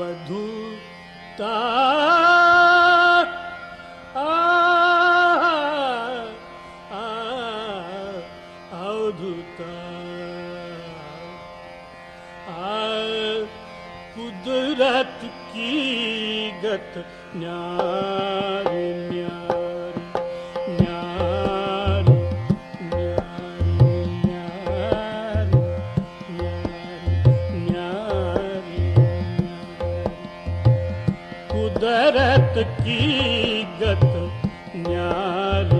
अवधूता। आ अधूता की गत न्या ਜਗਤ ਕੀ ਗਤ ਨਿਆਰੀ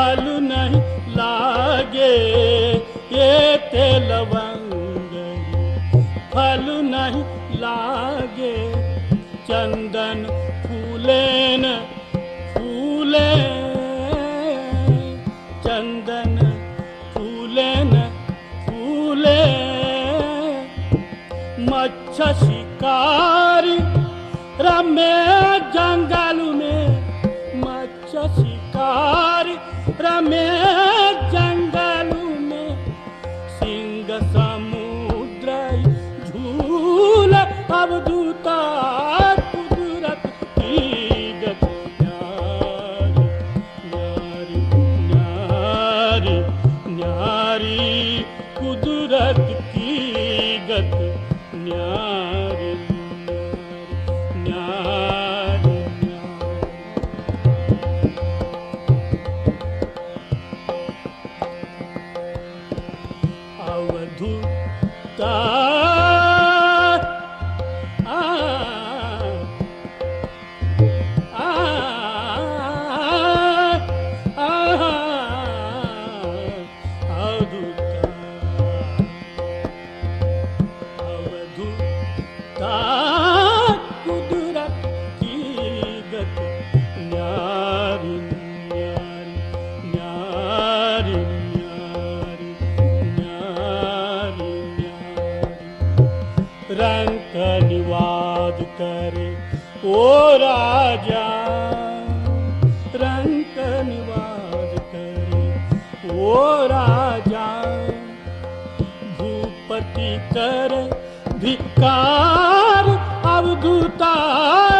ला नहीं लागे ये तेल फल नहीं लागे चंदन फूले जगत न्याय ओ राजा रंक निवाज करे। ओ राजा भूपति कर करकार अवधुतार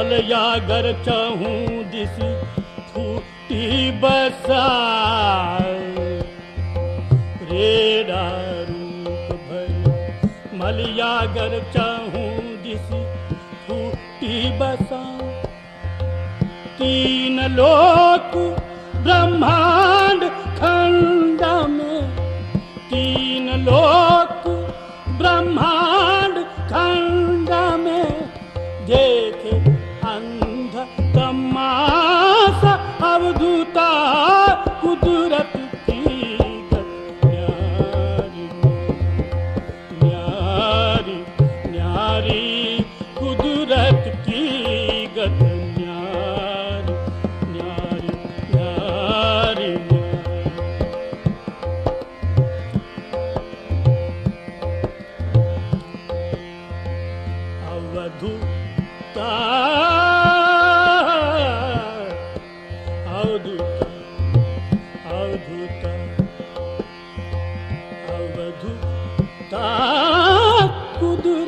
मलया गर चहूँ दिस फूटी बसा रेडा रूप भया मलया गर चहूँ दिस फूटी बसा तीन लोक ब्रह्मांड खंड में तीन लोक ब्रह्मांड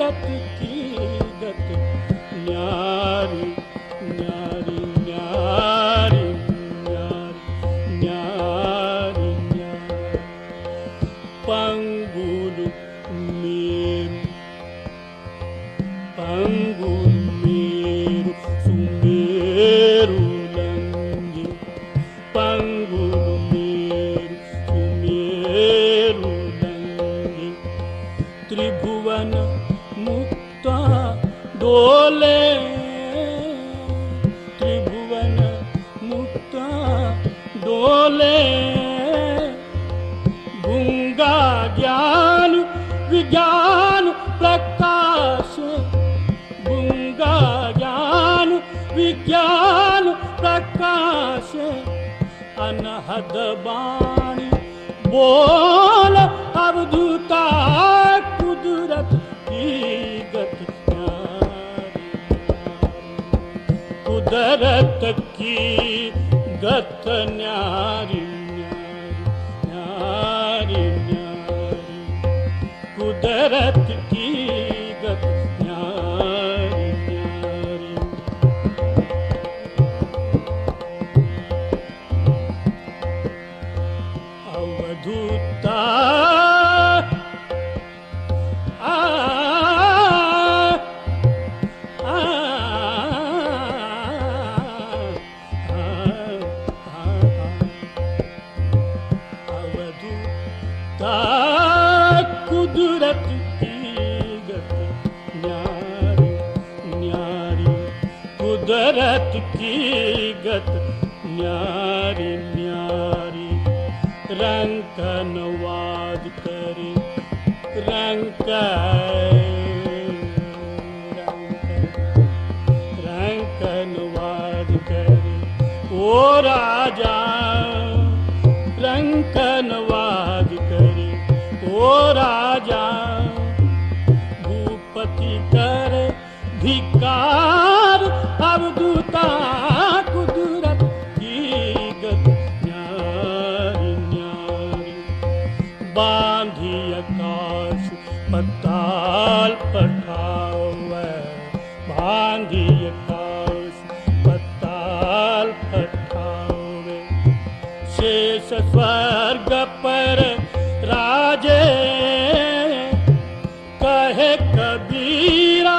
कुदरत की बाणी बोल अवधूता कुदरत की गत न्यारी। कुदरत की गत न्यारी न्यारी न्यारी। कुदरत की न्यारी न्यारी रंग नवाज़ करे रंग रंग नवाज़ करे। ओ राजा रंग नवाज़ करे। ओ राजा, भूपति करे धिकार अवधूता बांधी आकाश पताल पठावे शेष स्वर्ग पर राजे कहे कबीरा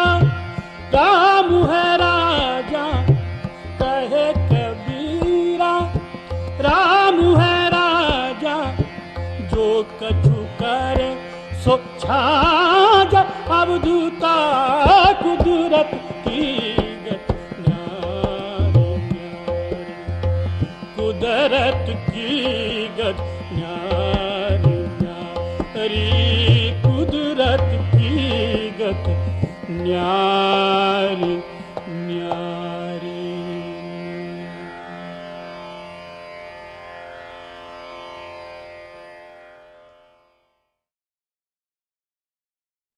राम है राजा कहे कबीरा राम है राजा जो कछु करे सो छाज अवधूता ஞானி